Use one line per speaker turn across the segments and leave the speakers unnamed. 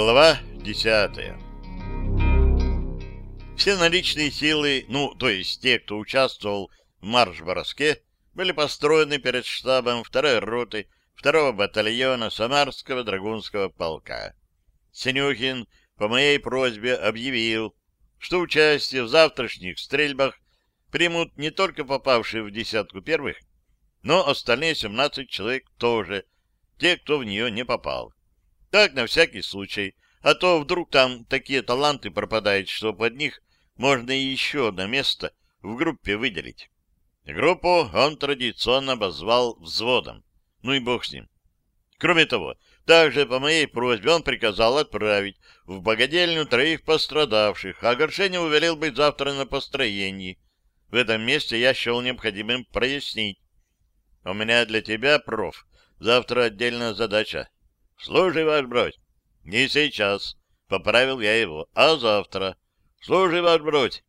Глава десятая Все наличные силы, ну, то есть те, кто участвовал в марш-броске, были построены перед штабом второй роты второго батальона Самарского драгунского полка. Синюхин по моей просьбе объявил, что участие в завтрашних стрельбах примут не только попавшие в десятку первых, но остальные 17 человек тоже, те, кто в нее не попал. Так, на всякий случай, а то вдруг там такие таланты пропадают, что под них можно еще одно место в группе выделить. Группу он традиционно обозвал взводом. Ну и бог с ним. Кроме того, также по моей просьбе он приказал отправить в богадельню троих пострадавших, а Горшенев велел быть завтра на построении. В этом месте я счел необходимым прояснить. У меня для тебя, проф, завтра отдельная задача. Служи, ваш бродь. Не сейчас, поправил я его, а завтра. Служи, ваш бродь.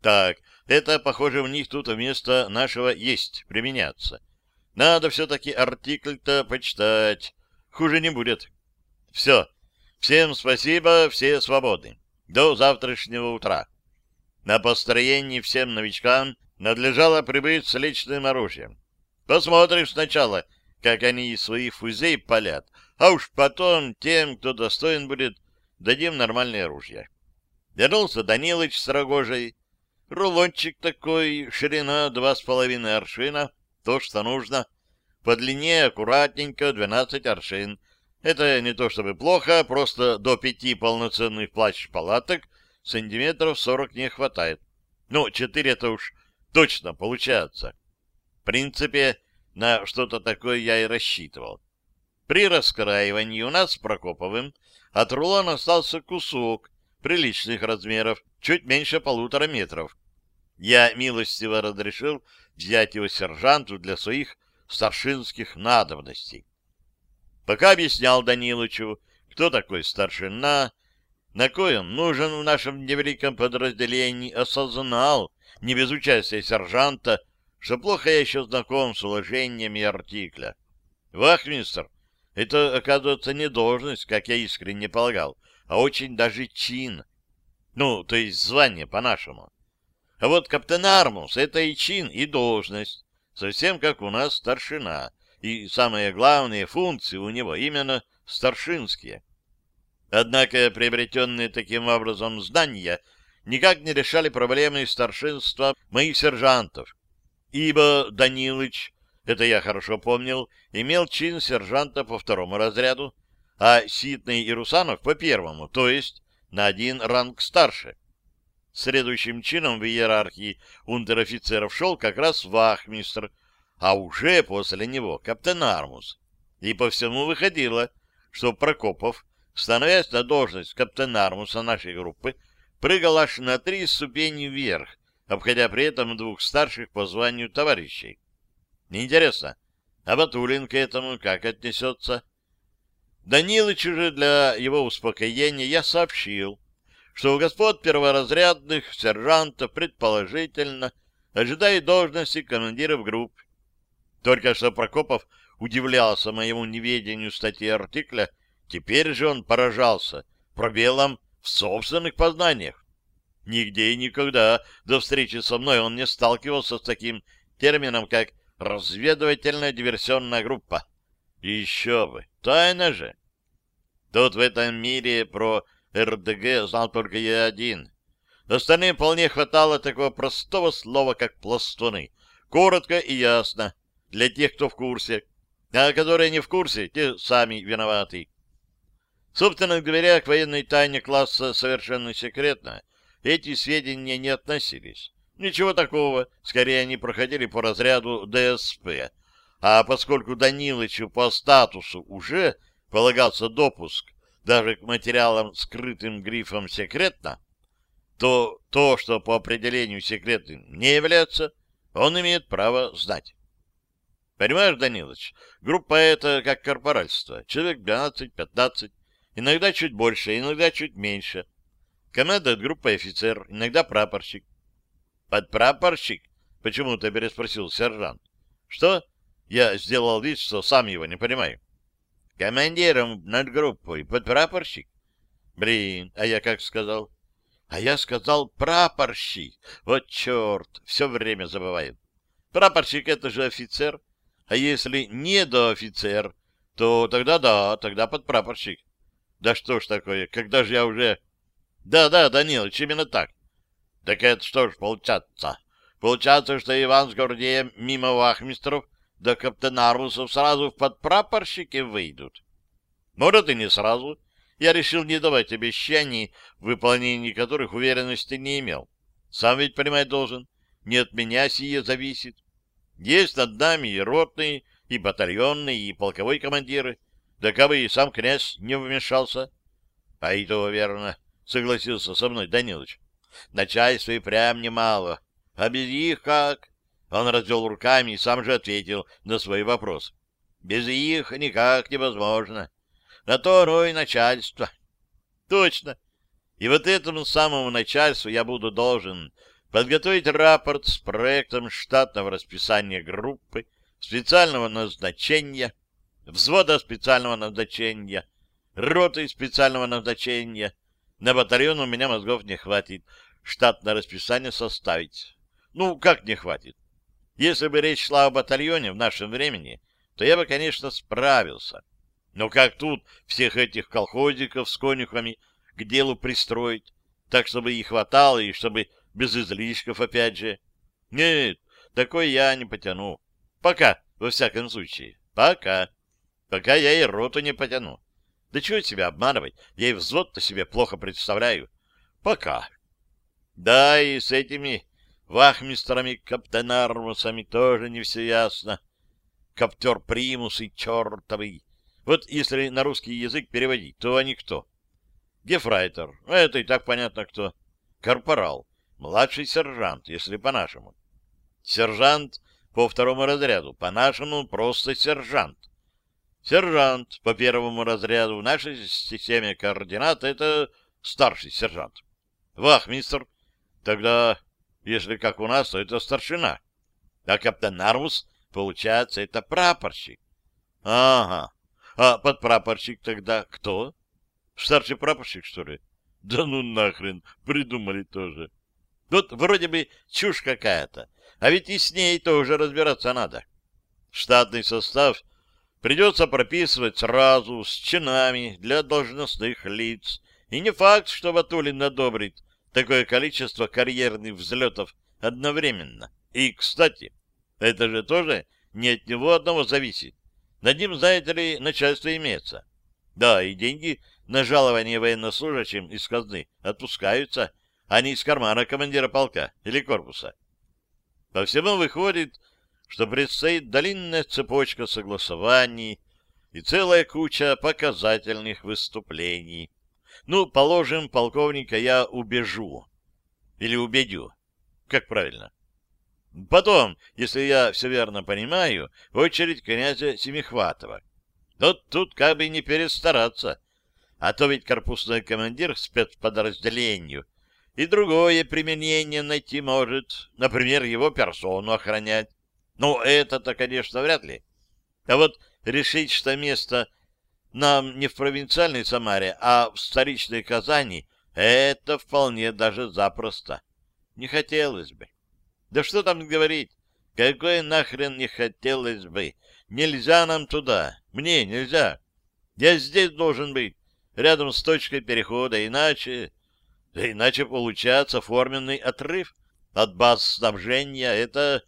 Так, это, похоже, у них тут вместо нашего «есть» применяться. Надо все-таки артикль-то почитать. Хуже не будет. Все. Всем спасибо, все свободны. До завтрашнего утра. На построении всем новичкам надлежало прибыть с личным оружием. Посмотрим сначала, как они из своих фузей палят, а уж потом тем, кто достоин будет, дадим нормальное оружие. Вернулся Данилыч с рогожей. Рулончик такой, ширина два с половиной аршина, то, что нужно. По длине аккуратненько 12 аршин. Это не то чтобы плохо, просто до пяти полноценных плащ-палаток сантиметров 40 не хватает. Ну, четыре это уж точно получается. В принципе, на что-то такое я и рассчитывал. При раскраивании у нас с Прокоповым от рулона остался кусок приличных размеров, чуть меньше полутора метров. Я милостиво разрешил взять его сержанту для своих старшинских надобностей. Пока объяснял Данилычу, кто такой старшина, на кой он нужен в нашем невеликом подразделении, осознал, не без участия сержанта, что плохо я еще знаком с уложениями артикля. Вахмистр — это, оказывается, не должность, как я искренне полагал, а очень даже чин. Ну, то есть звание по-нашему. А вот капитан Армус — это и чин, и должность, совсем как у нас старшина, и самые главные функции у него именно старшинские. Однако приобретенные таким образом знания никак не решали проблемы старшинства моих сержантов, ибо Данилыч, это я хорошо помнил, имел чин сержанта по второму разряду, а Ситный и Русанов по первому, то есть на один ранг старше. Следующим чином в иерархии унтер-офицеров шел как раз вахмистр, а уже после него капитан Армус. И по всему выходило, что Прокопов, становясь на должность капитана Армуса нашей группы, прыгал аж на три ступени вверх, обходя при этом двух старших по званию товарищей. Интересно, а Батулин к этому как отнесется? Данилычу же для его успокоения я сообщил, что у господ перворазрядных сержантов предположительно ожидает должности командиров групп. Только что Прокопов удивлялся моему неведению статьи артикля, теперь же он поражался пробелом в собственных познаниях. Нигде и никогда до встречи со мной он не сталкивался с таким термином, как разведывательная диверсионная группа. Еще бы, тайна же. Тут в этом мире про РДГ знал только я один. Остальным вполне хватало такого простого слова, как пластуны. Коротко и ясно, для тех, кто в курсе. А которые не в курсе, те сами виноваты. Собственно говоря, к военной тайне класса совершенно секретно эти сведения не относились. Ничего такого, скорее они проходили по разряду ДСП. А поскольку Данилычу по статусу уже полагался допуск даже к материалам, скрытым грифом «секретно», то то, что по определению секретным не является, он имеет право знать. Понимаешь, Данилович, группа это как корпоральство. Человек 12-15, иногда чуть больше, иногда чуть меньше. Командует группой офицер, иногда прапорщик. Подпрапорщик? Почему-то переспросил сержант. Что? Я сделал вид, что сам его не понимаю. Командиром над группой подпрапорщик. Блин, а я как сказал? А я сказал прапорщик. Вот черт, все время забываю. Прапорщик — это же офицер. А если не до офицер, то тогда да, тогда подпрапорщик. Да что ж такое, когда же я уже... Да-да, Данилович, именно так. Так это что ж получается? Получается, что Иван с Гордеем мимо вахмистров до каптенарусов сразу в подпрапорщики выйдут. Может, и не сразу. Я решил не давать обещаний, в выполнении которых уверенности не имел. Сам ведь понимать должен. Не от меня сие зависит. Есть над нами и ротные, и батальонные, и полковой командиры. Да как бы и сам князь не вмешался. А и то верно, согласился со мной Данилович. Начальства и прям немало. А без их как? Он развел руками и сам же ответил на свой вопрос. Без их никак невозможно. На то и начальство. Точно. И вот этому самому начальству я буду должен подготовить рапорт с проектом штатного расписания группы, специального назначения, взвода специального назначения, роты специального назначения. На батальон у меня мозгов не хватит штатное расписание составить. Ну, как не хватит? Если бы речь шла о батальоне в нашем времени, то я бы, конечно, справился. Но как тут всех этих колхозников с конюхами к делу пристроить, так, чтобы и хватало, и чтобы без излишков, опять же? Нет, такой я не потяну. Пока, во всяком случае. Пока. Пока я и роту не потяну. Да чего себя обманывать? Я и взвод-то себе плохо представляю. Пока. Да, и с этими вахмистрами-каптенармусами тоже не все ясно. Коптер примусы чертовый. Вот если на русский язык переводить, то они кто? Гефрайтер. Это и так понятно кто. Корпорал. Младший сержант, если по-нашему. Сержант по второму разряду, по-нашему просто сержант. Сержант по первому разряду в нашей системе координат — это старший сержант. Вахмистр Тогда, если как у нас, то это старшина. А капитан Армус, получается, это прапорщик. Ага. А подпрапорщик тогда кто? Старший прапорщик, что ли? Да ну нахрен, придумали тоже. Вот вроде бы чушь какая-то, а ведь и с ней тоже разбираться надо. Штатный состав придется прописывать сразу, с чинами для должностных лиц. И не факт, что Ватулин одобрит такое количество карьерных взлетов одновременно. И, кстати, это же тоже не от него одного зависит. Над ним, знаете ли, начальство имеется. Да, и деньги на жалование военнослужащим из казны отпускаются, а не из кармана командира полка или корпуса. По всему выходит, что предстоит длинная цепочка согласований и целая куча показательных выступлений. Ну, положим, полковника я убежу. Или убедю. Как правильно? Потом, если я все верно понимаю, очередь князя Семихватова. Вот тут как бы не перестараться. А то ведь корпусный командир спецподразделению и другое применение найти может, например, его персону охранять. Ну, это-то, конечно, вряд ли. А вот решить, что место нам не в провинциальной Самаре, а в столичной Казани, это вполне даже запросто. Не хотелось бы. Да что там говорить? Какой нахрен не хотелось бы? Нельзя нам туда. Мне нельзя. Я здесь должен быть, рядом с точкой перехода, иначе... Иначе получается форменный отрыв от баз снабжения. Это...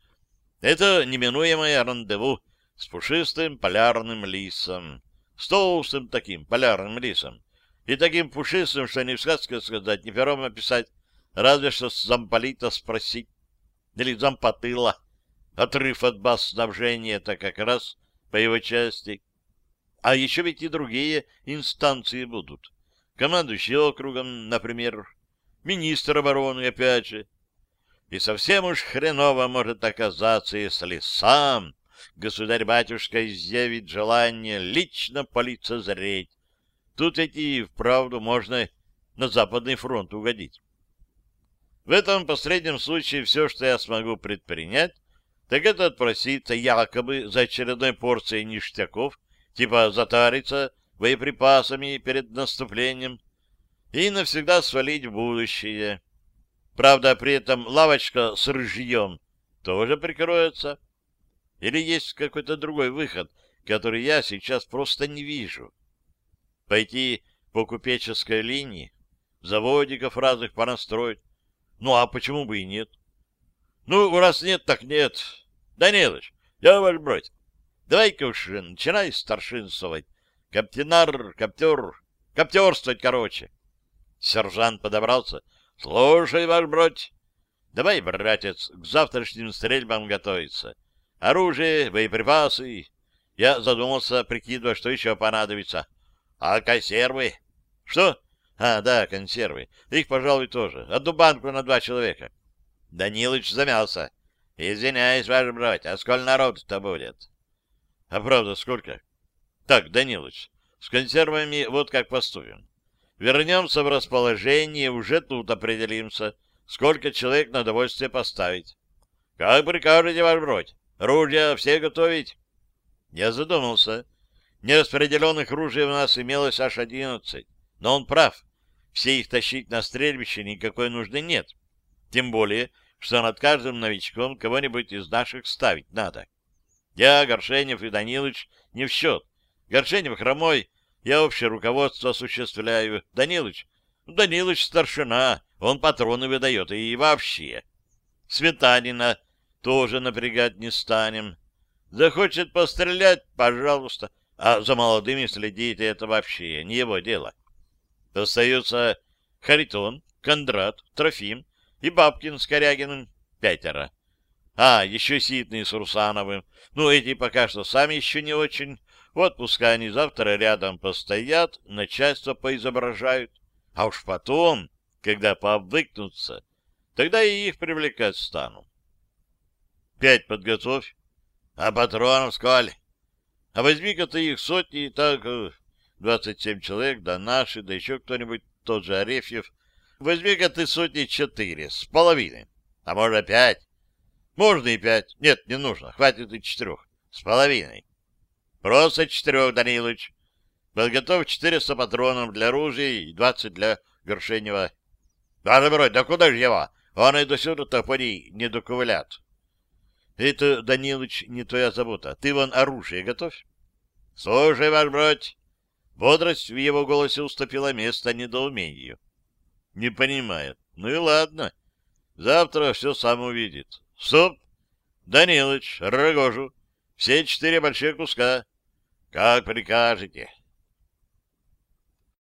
Это неминуемое рандеву с пушистым полярным лисом с толстым таким полярным лисом, и таким пушистым, что ни в сказке сказать, ни пером описать, разве что замполита спросить, или зампотыла. Отрыв от баз снабжения — это как раз по его части. А еще ведь и другие инстанции будут. Командующий округом, например, министр обороны, опять же. И совсем уж хреново может оказаться, если сам государь-батюшка изъявит желание лично полицезреть. Тут ведь и вправду можно на Западный фронт угодить. В этом последнем случае все, что я смогу предпринять, так это отпроситься якобы за очередной порцией ништяков, типа затариться боеприпасами перед наступлением. и навсегда свалить в будущее. Правда, при этом лавочка с рыжьем тоже прикроется. Или есть какой-то другой выход, который я сейчас просто не вижу. Пойти по купеческой линии, заводиков разных понастроить. Ну, а почему бы и нет? Ну, раз нет, так нет. Данилыч, я ваш брать. Давай-ка уж начинай старшинствовать. Каптенар, коптер, коптерствовать, короче. Сержант подобрался. Слушай, ваш брать. Давай, братец, к завтрашним стрельбам готовиться. Оружие, боеприпасы. Я задумался, прикидывая, что еще понадобится. А консервы? Что? А, да, консервы. Их, пожалуй, тоже. Одну банку на два человека. Данилыч замялся. Извиняюсь, ваш брать, а сколько народу-то будет? А правда, сколько? Так, Данилыч, с консервами вот как поступим. Вернемся в расположение, уже тут определимся, сколько человек на довольствие поставить. Как прикажете, ваш бродь? Ружья все готовить? Я задумался. Нераспределенных ружей у нас имелось аж одиннадцать. Но он прав. Все их тащить на стрельбище никакой нужды нет. Тем более, что над каждым новичком кого-нибудь из наших ставить надо. Я, Горшенев и Данилыч не в счет. Горшенев хромой, я общее руководство осуществляю. Данилыч, Данилыч старшина, он патроны выдает и вообще. Светанина тоже напрягать не станем. Захочет пострелять, пожалуйста, а за молодыми следить это вообще не его дело. Остаются Харитон, Кондрат, Трофим и Бабкин с Корягиным пятеро. А, еще Ситный с Русановым. Ну, эти пока что сами еще не очень. Вот пускай они завтра рядом постоят, начальство поизображают. А уж потом, когда пообвыкнутся, тогда и их привлекать стану. Пять подготовь. А патронов сколь? А возьми-ка ты их сотни, так э, двадцать семь человек, да наши, да еще кто-нибудь, тот же Арефьев. Возьми-ка ты сотни четыре, с половиной. А может, пять? Можно и пять. Нет, не нужно. Хватит и четырех. С половиной. Просто четырех, Данилович. Подготовь четыреста патронов для оружия и двадцать для Горшенева. Да, брось, да куда же его? Он и до сюда-то, поди, не доковылят. Это, Данилыч, не твоя забота. Ты вон оружие готовь. Слушай, ваш брать. Бодрость в его голосе уступила место недоумению. Не понимает. Ну и ладно. Завтра все сам увидит. Стоп! Данилыч, Рогожу, все четыре большие куска. Как прикажете.